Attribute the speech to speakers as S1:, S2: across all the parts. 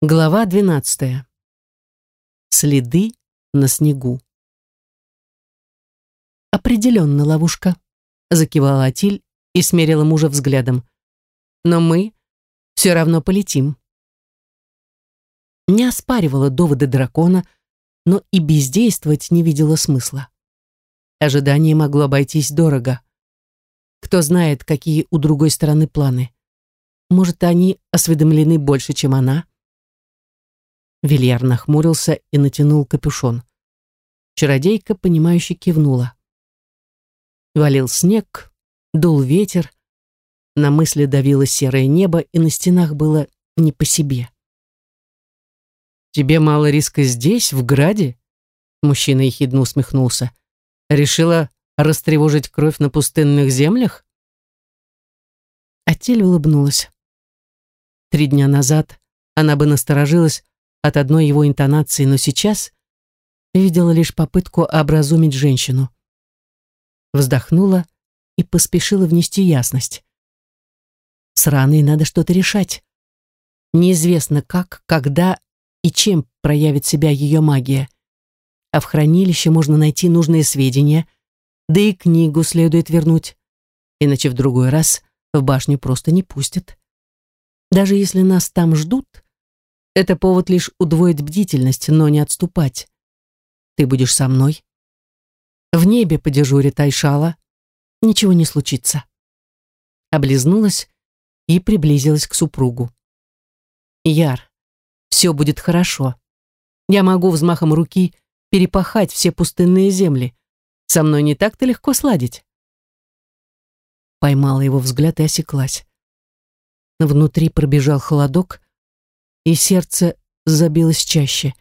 S1: Глава двенадцатая. Следы на снегу. «Определенно ловушка», — закивала Атиль и смерила мужа взглядом. «Но мы все равно полетим». Не оспаривала доводы дракона, но и бездействовать не видела смысла. Ожидание могло обойтись дорого. Кто знает, какие у другой стороны планы. Может, они осведомлены больше, чем она? Вильяр нахмурился и натянул капюшон. Чародейка, понимающе кивнула. Валил снег, дул ветер, на мысли давило серое небо, и на стенах было не по себе. «Тебе мало риска здесь, в Граде?» Мужчина ехидно усмехнулся. «Решила растревожить кровь на пустынных землях?» Атель улыбнулась. Три дня назад она бы насторожилась, от одной его интонации, но сейчас видела лишь попытку образумить женщину. Вздохнула и поспешила внести ясность. С надо что-то решать. Неизвестно как, когда и чем проявит себя ее магия. А в хранилище можно найти нужные сведения, да и книгу следует вернуть, иначе в другой раз в башню просто не пустят. Даже если нас там ждут, это повод лишь удвоить бдительность, но не отступать. Ты будешь со мной. В небе подежурит Айшала. Ничего не случится. Облизнулась и приблизилась к супругу. Яр, все будет хорошо. Я могу взмахом руки перепахать все пустынные земли. Со мной не так-то легко сладить. Поймала его взгляд и осеклась. Внутри пробежал холодок, и сердце забилось чаще.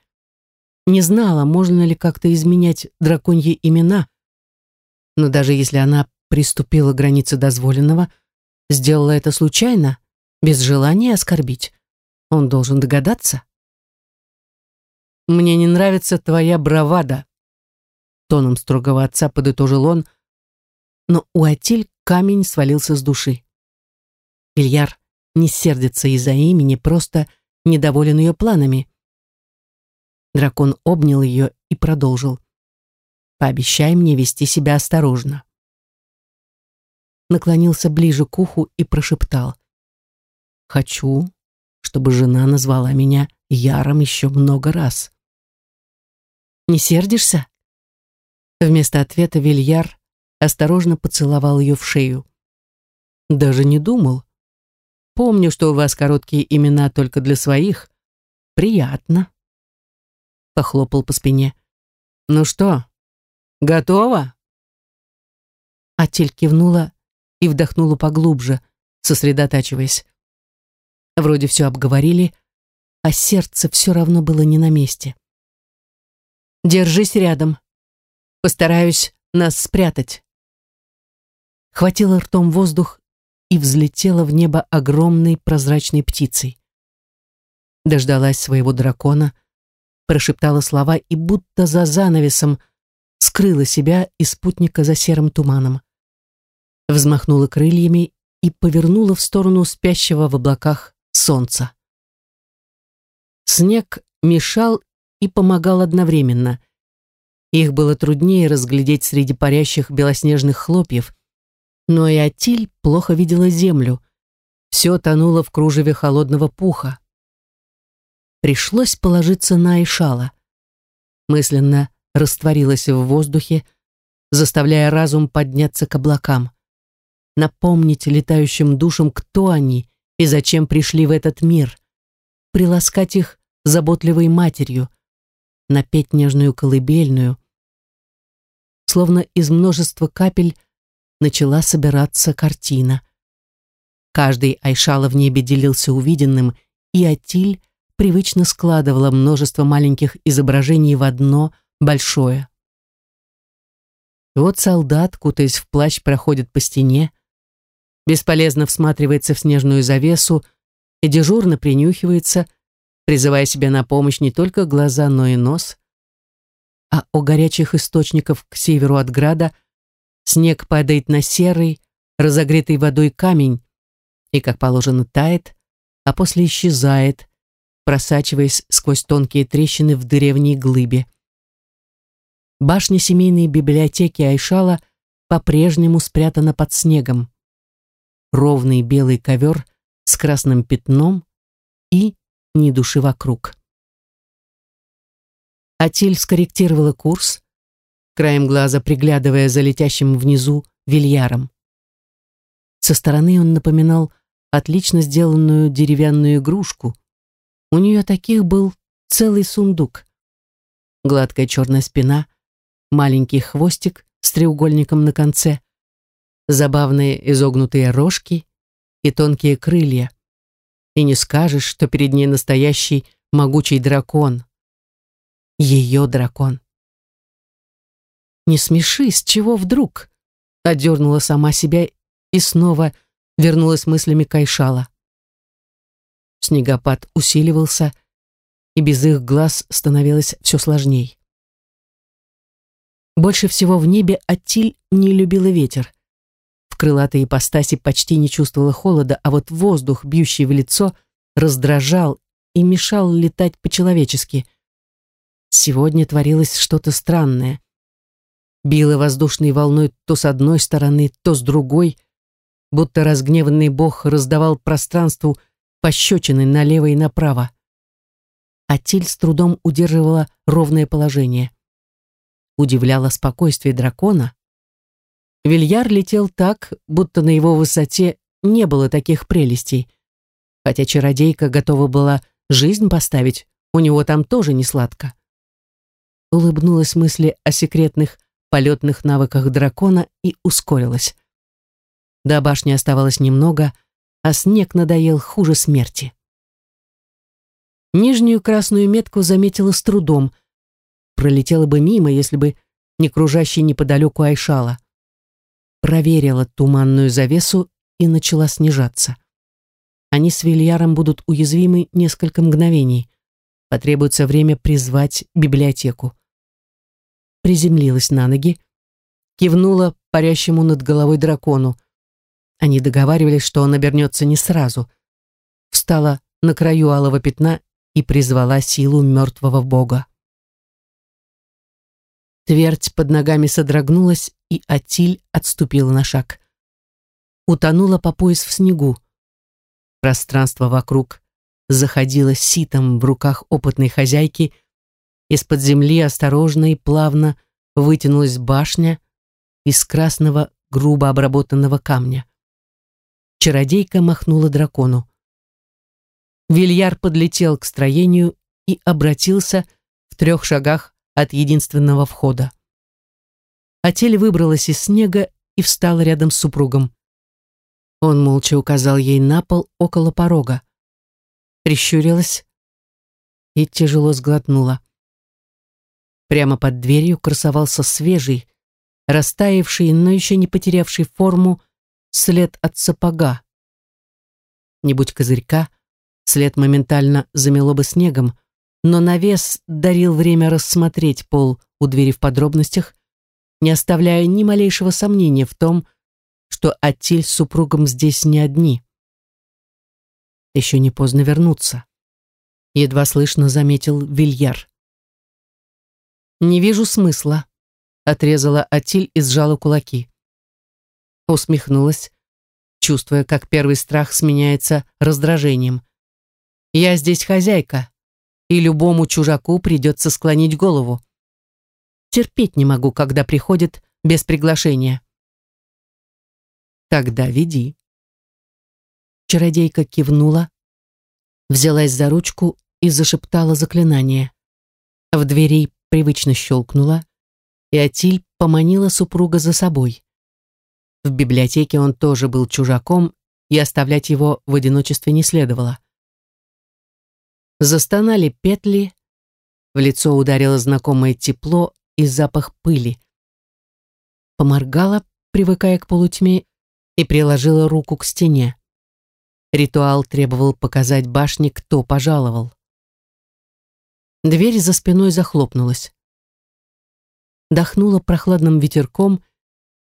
S1: Не знала, можно ли как-то изменять драконьи имена, но даже если она приступила к границе дозволенного, сделала это случайно, без желания оскорбить. Он должен догадаться. «Мне не нравится твоя бравада», тоном строгого отца подытожил он, но у Атиль камень свалился с души. Ильяр не сердится из-за имени, просто недоволен ее планами. Дракон обнял ее и продолжил. «Пообещай мне вести себя осторожно». Наклонился ближе к уху и прошептал. «Хочу, чтобы жена назвала меня Яром еще много раз». «Не сердишься?» Вместо ответа Вильяр осторожно поцеловал ее в шею. «Даже не думал», Помню, что у вас короткие имена только для своих. Приятно. Похлопал по спине. Ну что, готова? Атель кивнула и вдохнула поглубже, сосредотачиваясь. Вроде все обговорили, а сердце все равно было не на месте. «Держись рядом. Постараюсь нас спрятать». Хватило ртом воздух и взлетела в небо огромной прозрачной птицей. Дождалась своего дракона, прошептала слова и будто за занавесом скрыла себя и спутника за серым туманом. Взмахнула крыльями и повернула в сторону спящего в облаках солнца. Снег мешал и помогал одновременно. Их было труднее разглядеть среди парящих белоснежных хлопьев, но и Атиль плохо видела землю. Все тонуло в кружеве холодного пуха. Пришлось положиться на Ишала. Мысленно растворилась в воздухе, заставляя разум подняться к облакам. Напомнить летающим душам, кто они и зачем пришли в этот мир. Приласкать их заботливой матерью, напеть нежную колыбельную. Словно из множества капель начала собираться картина. Каждый Айшала в небе делился увиденным, и Атиль привычно складывала множество маленьких изображений в одно большое. Вот солдат, кутаясь в плащ, проходит по стене, бесполезно всматривается в снежную завесу и дежурно принюхивается, призывая себе на помощь не только глаза, но и нос. А у горячих источников к северу от града – Снег падает на серый, разогретый водой камень и, как положено, тает, а после исчезает, просачиваясь сквозь тонкие трещины в древней глыбе. Башня семейной библиотеки Айшала по-прежнему спрятана под снегом. Ровный белый ковер с красным пятном и ни души вокруг. Атиль скорректировала курс, краем глаза приглядывая за летящим внизу вильяром. Со стороны он напоминал отлично сделанную деревянную игрушку. У нее таких был целый сундук. Гладкая черная спина, маленький хвостик с треугольником на конце, забавные изогнутые рожки и тонкие крылья. И не скажешь, что перед ней настоящий могучий дракон. Ее дракон. «Не смеши, с чего вдруг?» Одернула сама себя и снова вернулась мыслями Кайшала. Снегопад усиливался, и без их глаз становилось все сложней. Больше всего в небе Аттиль не любила ветер. В крылатой ипостаси почти не чувствовала холода, а вот воздух, бьющий в лицо, раздражал и мешал летать по-человечески. Сегодня творилось что-то странное. Било воздушной волной то с одной стороны, то с другой, будто разгневанный бог раздавал пространству пощечины налево и направо. Атиль с трудом удерживала ровное положение. Удивляло спокойствие дракона. Вильяр летел так, будто на его высоте не было таких прелестей. Хотя чародейка готова была жизнь поставить, у него там тоже не сладко. Улыбнулась мысли о секретных полетных навыках дракона и ускорилась. До башни оставалось немного, а снег надоел хуже смерти. Нижнюю красную метку заметила с трудом. Пролетела бы мимо, если бы не кружащий неподалеку Айшала. Проверила туманную завесу и начала снижаться. Они с Вильяром будут уязвимы несколько мгновений. Потребуется время призвать библиотеку. Приземлилась на ноги, кивнула парящему над головой дракону. Они договаривались, что он обернется не сразу. Встала на краю алого пятна и призвала силу мертвого бога. Твердь под ногами содрогнулась, и Атиль отступила на шаг. Утонула по пояс в снегу. Пространство вокруг заходило ситом в руках опытной хозяйки. Из-под земли осторожно и плавно вытянулась башня из красного грубо обработанного камня. Чародейка махнула дракону. Вильяр подлетел к строению и обратился в трех шагах от единственного входа. Атель выбралась из снега и встала рядом с супругом. Он молча указал ей на пол около порога. Прищурилась и тяжело сглотнула. Прямо под дверью красовался свежий, растаявший, но еще не потерявший форму след от сапога. Не будь козырька, след моментально замело бы снегом, но навес дарил время рассмотреть пол у двери в подробностях, не оставляя ни малейшего сомнения в том, что Аттиль с супругом здесь не одни. Еще не поздно вернуться. Едва слышно заметил Вильяр. «Не вижу смысла», — отрезала Атиль и сжала кулаки усмехнулась, чувствуя, как первый страх сменяется раздражением. «Я здесь хозяйка, и любому чужаку придется склонить голову. Терпеть не могу, когда приходит без приглашения». «Тогда веди». Чародейка кивнула, взялась за ручку и зашептала заклинание. В двери привычно щелкнула, и Атиль поманила супруга за собой. В библиотеке он тоже был чужаком, и оставлять его в одиночестве не следовало. Застонали петли, в лицо ударило знакомое тепло и запах пыли. Поморгала, привыкая к полутьме, и приложила руку к стене. Ритуал требовал показать башне, кто пожаловал. Дверь за спиной захлопнулась. Дохнула прохладным ветерком,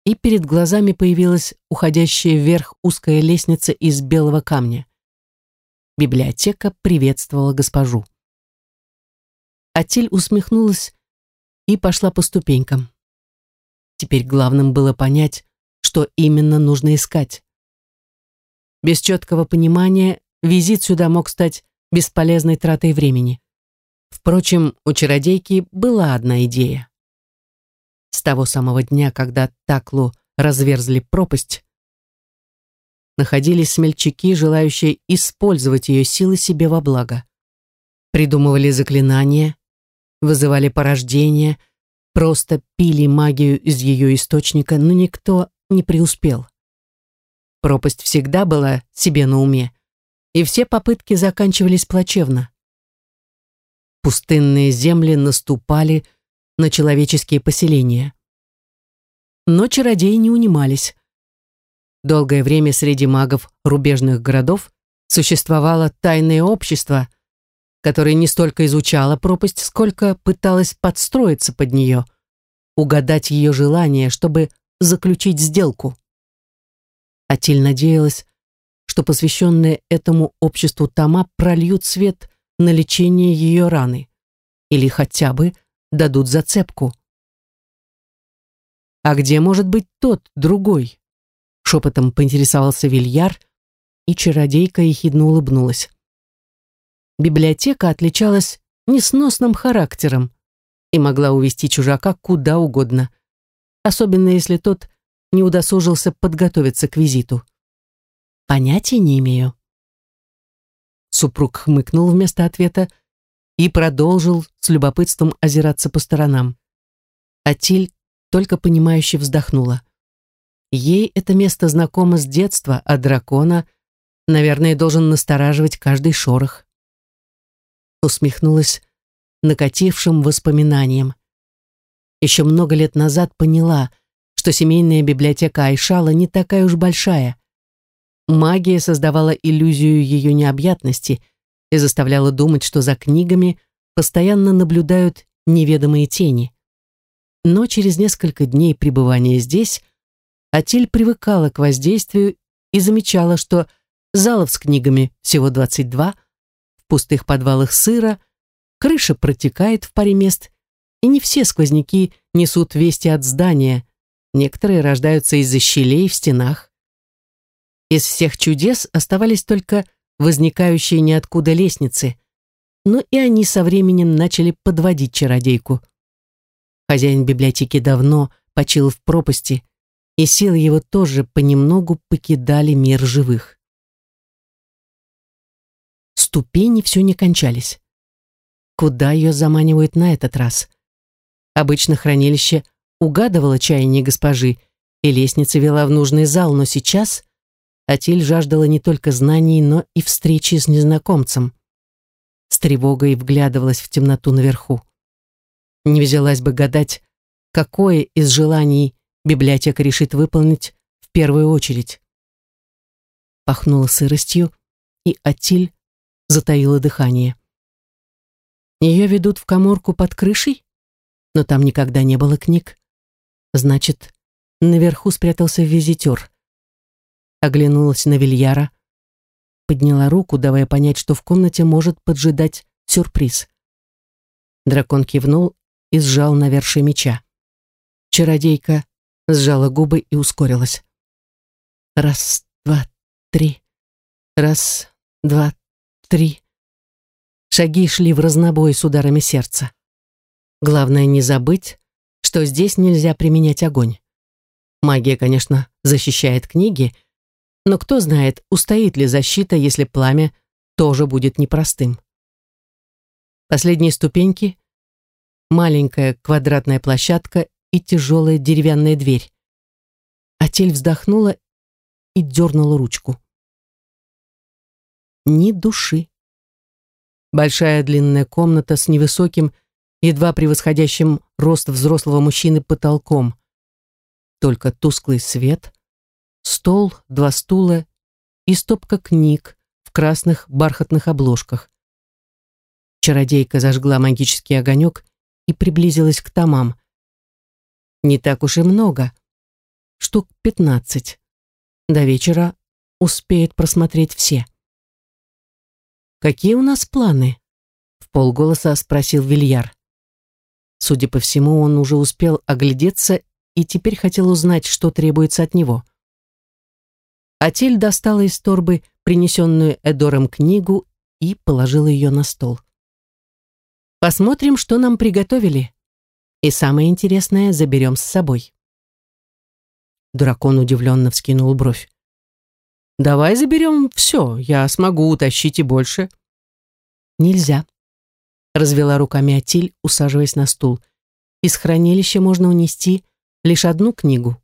S1: и перед глазами появилась уходящая вверх узкая лестница из белого камня. библиотека приветствовала госпожу. Атиль усмехнулась и пошла по ступенькам. Теперь главным было понять, что именно нужно искать. Без четкого понимания визит сюда мог стать бесполезной тратой времени. Впрочем, у чародейки была одна идея. С того самого дня, когда Таклу разверзли пропасть, находились смельчаки, желающие использовать ее силы себе во благо. Придумывали заклинания, вызывали порождение, просто пили магию из ее источника, но никто не преуспел. Пропасть всегда была себе на уме, и все попытки заканчивались плачевно. Пустынные земли наступали на человеческие поселения. Но чародеи не унимались. Долгое время среди магов рубежных городов существовало тайное общество, которое не столько изучало пропасть, сколько пыталось подстроиться под нее, угадать ее желание, чтобы заключить сделку. Атиль надеялась, что посвященные этому обществу тома прольют свет на лечение ее раны или хотя бы дадут зацепку. «А где может быть тот, другой?» Шепотом поинтересовался Вильяр, и чародейка ехидно улыбнулась. Библиотека отличалась несносным характером и могла увести чужака куда угодно, особенно если тот не удосужился подготовиться к визиту. Понятия не имею. Супруг хмыкнул вместо ответа и продолжил с любопытством озираться по сторонам. Атиль только понимающе вздохнула. Ей это место знакомо с детства, а дракона, наверное, должен настораживать каждый шорох. Усмехнулась накатившим воспоминанием. Еще много лет назад поняла, что семейная библиотека Айшала не такая уж большая. Магия создавала иллюзию ее необъятности и заставляла думать, что за книгами постоянно наблюдают неведомые тени. Но через несколько дней пребывания здесь Атиль привыкала к воздействию и замечала, что залов с книгами всего 22, в пустых подвалах сыро, крыша протекает в паре мест, и не все сквозняки несут вести от здания, некоторые рождаются из-за щелей в стенах. Из всех чудес оставались только возникающие ниоткуда лестницы, но и они со временем начали подводить чародейку. Хозяин библиотеки давно почил в пропасти, и силы его тоже понемногу покидали мир живых. Ступени все не кончались. Куда ее заманивают на этот раз? Обычно хранилище угадывало чаяние госпожи, и лестница вела в нужный зал, но сейчас Атиль жаждала не только знаний, но и встречи с незнакомцем. С тревогой вглядывалась в темноту наверху. Не взялась бы гадать, какое из желаний библиотека решит выполнить в первую очередь. Пахнуло сыростью, и Атиль затаила дыхание. Ее ведут в коморку под крышей, но там никогда не было книг. Значит, наверху спрятался визитер. Оглянулась на Вильяра, подняла руку, давая понять, что в комнате может поджидать сюрприз. Дракон кивнул и сжал навершие меча. Чародейка сжала губы и ускорилась. Раз, два, три. Раз, два, три. Шаги шли в разнобой с ударами сердца. Главное не забыть, что здесь нельзя применять огонь. Магия, конечно, защищает книги, но кто знает, устоит ли защита, если пламя тоже будет непростым. Последние ступеньки, маленькая квадратная площадка и тяжелая деревянная дверь. Атель вздохнула и дернула ручку. Ни души. Большая длинная комната с невысоким, едва превосходящим рост взрослого мужчины потолком. Только тусклый свет, стол, два стула и стопка книг в красных бархатных обложках. Чародейка зажгла магический огонек и приблизилась к томам. Не так уж и много. Штук пятнадцать. До вечера успеет просмотреть все. «Какие у нас планы?» — в полголоса спросил Вильяр. Судя по всему, он уже успел оглядеться и теперь хотел узнать, что требуется от него. Атиль достала из торбы принесенную Эдором книгу и положила ее на стол. «Посмотрим, что нам приготовили. И самое интересное заберем с собой». Дракон удивленно вскинул бровь. «Давай заберем все, я смогу утащить и больше». «Нельзя», — развела руками Атиль, усаживаясь на стул. «Из хранилища можно унести лишь одну книгу.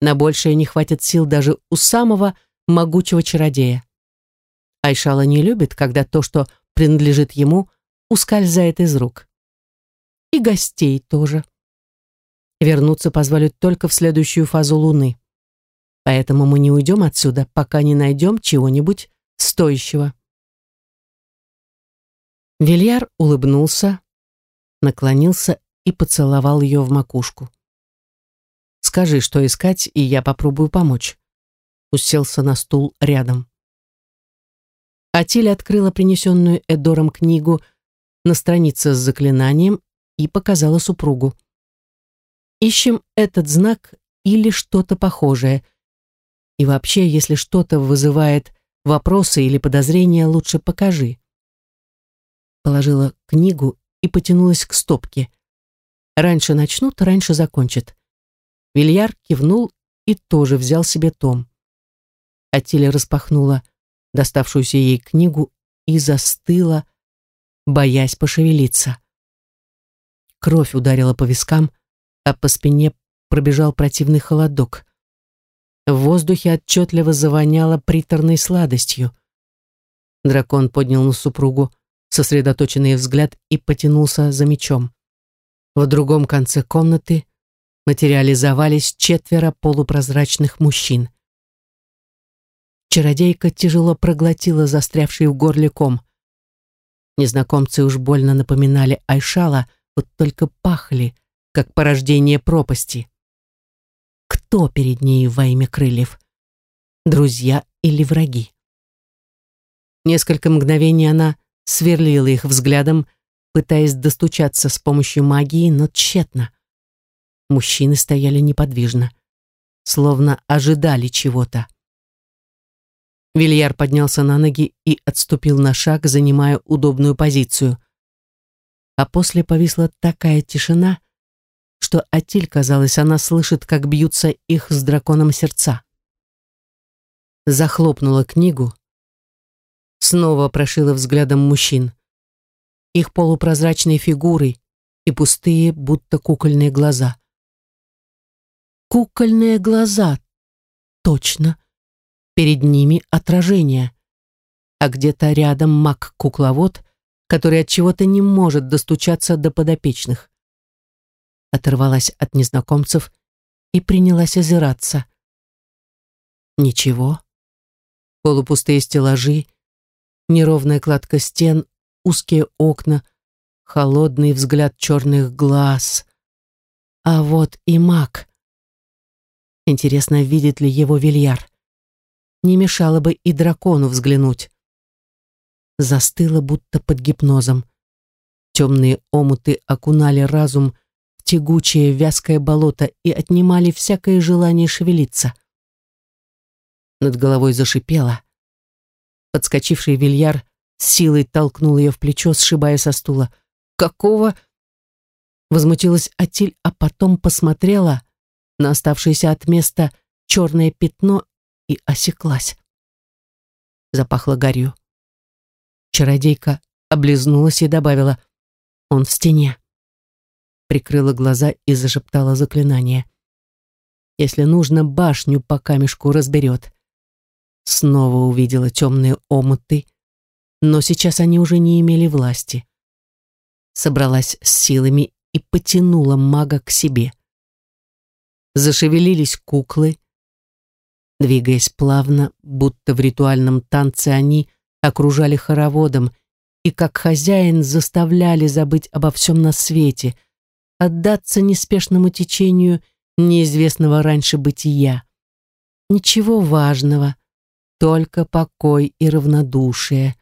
S1: На большее не хватит сил даже у самого могучего чародея. Айшала не любит, когда то, что принадлежит ему, ускользает из рук. И гостей тоже. Вернуться позволят только в следующую фазу Луны. Поэтому мы не уйдем отсюда, пока не найдем чего-нибудь стоящего. Вильяр улыбнулся, наклонился и поцеловал ее в макушку. «Скажи, что искать, и я попробую помочь». Уселся на стул рядом. Атиль открыла принесенную Эдором книгу на странице с заклинанием и показала супругу. «Ищем этот знак или что-то похожее. И вообще, если что-то вызывает вопросы или подозрения, лучше покажи». Положила книгу и потянулась к стопке. Раньше начнут, раньше закончат. Вильяр кивнул и тоже взял себе том. Атиля распахнула доставшуюся ей книгу и застыла, боясь пошевелиться. Кровь ударила по вискам, а по спине пробежал противный холодок. В воздухе отчетливо завоняло приторной сладостью. Дракон поднял на супругу сосредоточенный взгляд и потянулся за мечом. В другом конце комнаты материализовались четверо полупрозрачных мужчин. Чародейка тяжело проглотила застрявший в горле ком. Незнакомцы уж больно напоминали Айшала, вот только пахли, как порождение пропасти. Кто перед ней во имя крыльев? Друзья или враги? Несколько мгновений она сверлила их взглядом, пытаясь достучаться с помощью магии, но тщетно. Мужчины стояли неподвижно, словно ожидали чего-то. Вильяр поднялся на ноги и отступил на шаг, занимая удобную позицию. А после повисла такая тишина, что Атиль, казалось, она слышит, как бьются их с драконом сердца. Захлопнула книгу, снова прошила взглядом мужчин. Их полупрозрачные фигуры и пустые, будто кукольные глаза. Кукольные глаза, точно. Перед ними отражение. А где-то рядом маг-кукловод, который от чего-то не может достучаться до подопечных. Оторвалась от незнакомцев и принялась озираться. Ничего. Полупустые стеллажи, неровная кладка стен, узкие окна, холодный взгляд черных глаз. А вот и маг. Интересно, видит ли его Вильяр? не мешало бы и дракону взглянуть. Застыла, будто под гипнозом. Темные омуты окунали разум в тягучее вязкое болото и отнимали всякое желание шевелиться. Над головой зашипело. Подскочивший Вильяр силой толкнул ее в плечо, сшибая со стула. «Какого?» Возмутилась Атиль, а потом посмотрела на оставшееся от места черное пятно и осеклась. Запахло гарью. Чародейка облизнулась и добавила «Он в стене». Прикрыла глаза и зашептала заклинание. «Если нужно, башню по камешку разберет». Снова увидела темные омуты, но сейчас они уже не имели власти. Собралась с силами и потянула мага к себе. Зашевелились куклы, Двигаясь плавно, будто в ритуальном танце они окружали хороводом и, как хозяин, заставляли забыть обо всем на свете, отдаться неспешному течению неизвестного раньше бытия. Ничего важного, только покой и равнодушие.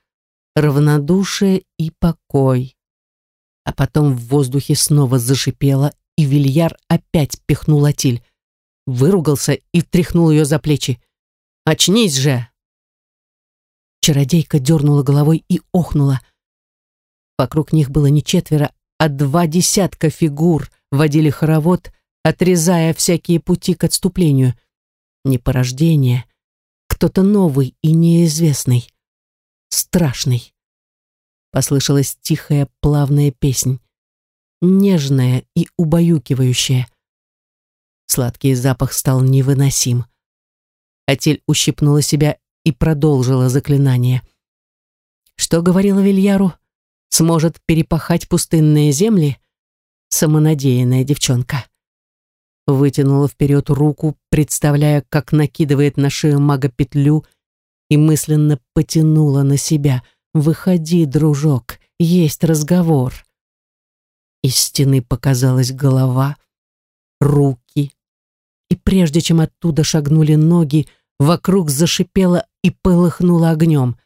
S1: равнодушие и покой. А потом в воздухе снова зашипело, и Вильяр опять пихнул Атиль. Выругался и тряхнул ее за плечи. «Очнись же!» Чародейка дернула головой и охнула. Вокруг них было не четверо, а два десятка фигур водили хоровод, отрезая всякие пути к отступлению. Не порождение, кто-то новый и неизвестный. Страшный. Послышалась тихая, плавная песнь. Нежная и убаюкивающая. Сладкий запах стал невыносим. Атель ущипнула себя и продолжила заклинание. Что говорила Вильяру? Сможет перепахать пустынные земли? Самонадеянная девчонка. Вытянула вперед руку, представляя, как накидывает на шею мага петлю и мысленно потянула на себя. «Выходи, дружок, есть разговор». Из стены показалась голова, руки, и прежде чем оттуда шагнули ноги, вокруг зашипело и полыхнуло огнем.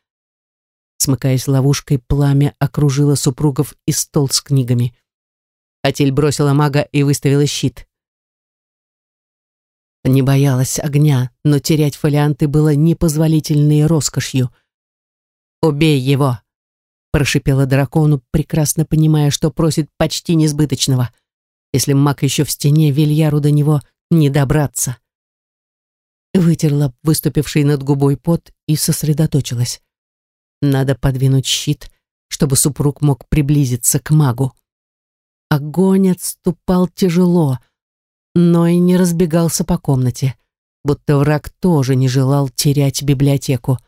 S1: Смыкаясь ловушкой, пламя окружило супругов и стол с книгами. Атель бросила мага и выставила щит. Не боялась огня, но терять фолианты было непозволительной роскошью. «Убей его!» — прошипела дракону, прекрасно понимая, что просит почти несбыточного. Если маг еще в стене, Вильяру до него не добраться. Вытерла выступивший над губой пот и сосредоточилась. Надо подвинуть щит, чтобы супруг мог приблизиться к магу. Огонь отступал тяжело, но и не разбегался по комнате, будто враг тоже не желал терять библиотеку.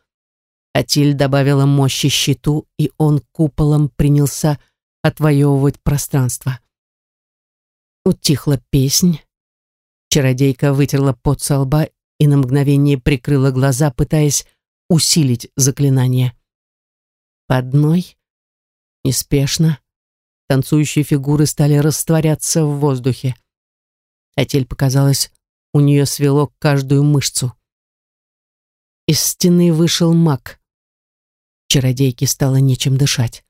S1: Атиль добавила мощи щиту, и он куполом принялся отвоевывать пространство. Утихла песнь. Чародейка вытерла пот со лба и на мгновение прикрыла глаза, пытаясь усилить заклинание. По одной, неспешно, танцующие фигуры стали растворяться в воздухе. Атель показалось, у нее свело каждую мышцу. Из стены вышел маг. Чародейке стало нечем дышать.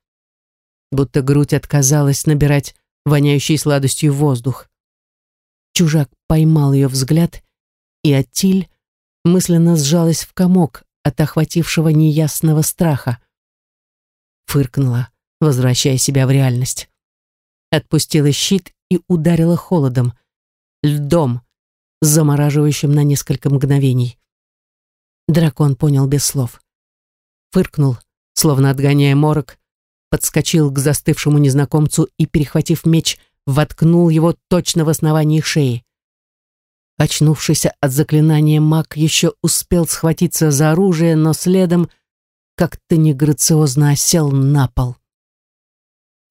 S1: Будто грудь отказалась набирать воняющий сладостью воздух. Чужак поймал ее взгляд, и Атиль мысленно сжалась в комок от охватившего неясного страха. Фыркнула, возвращая себя в реальность. Отпустила щит и ударила холодом — льдом, замораживающим на несколько мгновений. Дракон понял без слов. Фыркнул, словно отгоняя морок, подскочил к застывшему незнакомцу и, перехватив меч, воткнул его точно в основании шеи. Очнувшийся от заклинания маг еще успел схватиться за оружие, но следом как-то неграциозно осел на пол.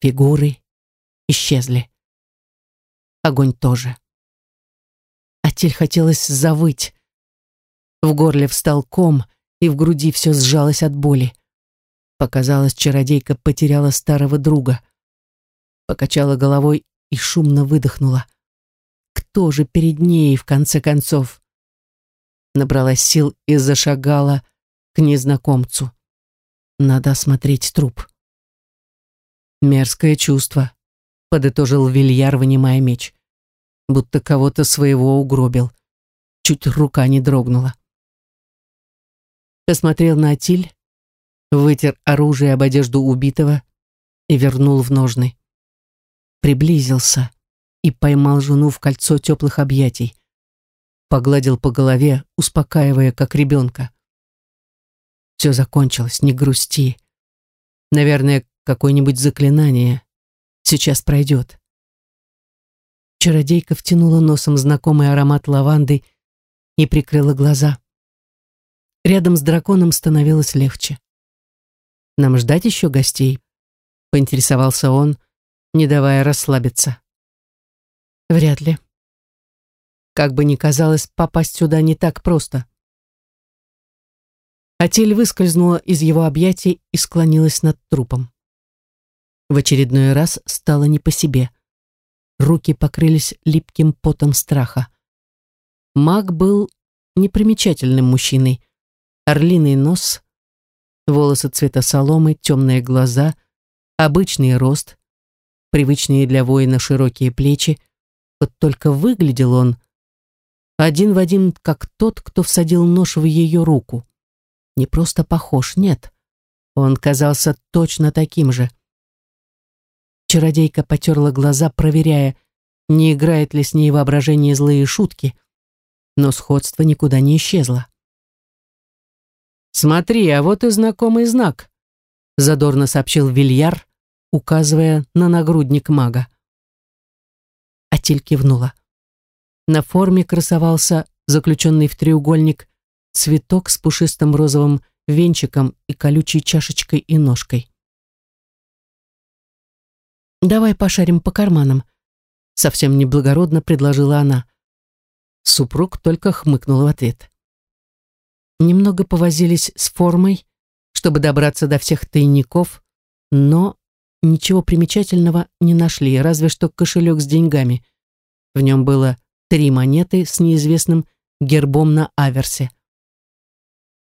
S1: Фигуры исчезли. Огонь тоже. Атель хотелось завыть. В горле встал ком, и в груди все сжалось от боли. Показалось, чародейка потеряла старого друга. Покачала головой и шумно выдохнула. Кто же перед ней, в конце концов? Набралась сил и зашагала к незнакомцу. Надо осмотреть труп. Мерзкое чувство, подытожил Вильяр, вынимая меч будто кого-то своего угробил. Чуть рука не дрогнула. Посмотрел на Атиль, вытер оружие об одежду убитого и вернул в ножны. Приблизился и поймал жену в кольцо теплых объятий. Погладил по голове, успокаивая, как ребенка. Все закончилось, не грусти. Наверное, какое-нибудь заклинание сейчас пройдет. Чародейка втянула носом знакомый аромат лаванды и прикрыла глаза. Рядом с драконом становилось легче. «Нам ждать еще гостей?» — поинтересовался он, не давая расслабиться. «Вряд ли. Как бы ни казалось, попасть сюда не так просто». Атель выскользнула из его объятий и склонилась над трупом. В очередной раз стало не по себе — руки покрылись липким потом страха. Маг был непримечательным мужчиной. Орлиный нос, Волосы цвета соломы, темные глаза, обычный рост, привычные для воина широкие плечи. Вот только выглядел он один в один, как тот, кто всадил нож в ее руку. Не просто похож, нет. Он казался точно таким же. Чародейка потерла глаза, проверяя, не играет ли с ней воображение злые шутки, но сходство никуда не исчезло. «Смотри, а вот и знакомый знак», — задорно сообщил Вильяр, указывая на нагрудник мага. Атиль кивнула. На форме красовался заключенный в треугольник цветок с пушистым розовым венчиком и колючей чашечкой и ножкой. «Давай пошарим по карманам», — совсем неблагородно предложила она. Супруг только хмыкнул в ответ. Немного повозились с формой, чтобы добраться до всех тайников, но ничего примечательного не нашли, разве что кошелек с деньгами. В нем было три монеты с неизвестным гербом на аверсе.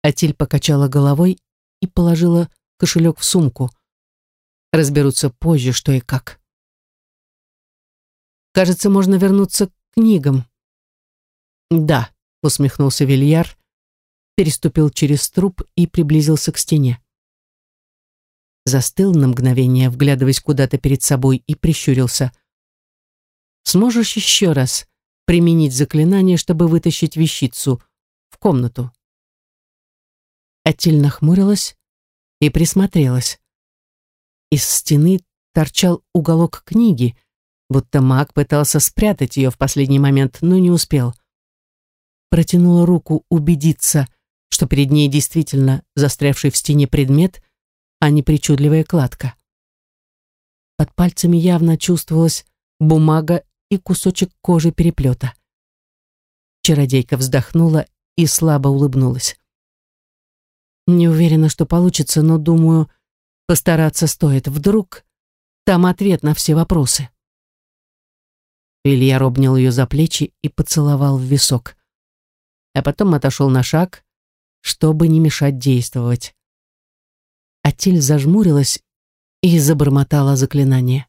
S1: Атиль покачала головой и положила кошелек в сумку. Разберутся позже, что и как. Кажется, можно вернуться к книгам. Да, усмехнулся Вильяр, переступил через труп и приблизился к стене. Застыл на мгновение, вглядываясь куда-то перед собой, и прищурился. «Сможешь еще раз применить заклинание, чтобы вытащить вещицу в комнату. Атиль нахмурилась и присмотрелась. Из стены торчал уголок книги, будто маг пытался спрятать ее в последний момент, но не успел. Протянула руку убедиться, что перед ней действительно застрявший в стене предмет, а не причудливая кладка. Под пальцами явно чувствовалась бумага и кусочек кожи переплета. Чародейка вздохнула и слабо улыбнулась. Не уверена, что получится, но думаю, постараться стоит. Вдруг там ответ на все вопросы. Илья обнял ее за плечи и поцеловал в висок. А потом отошел на шаг, чтобы не мешать действовать. Атиль зажмурилась и забормотала заклинание.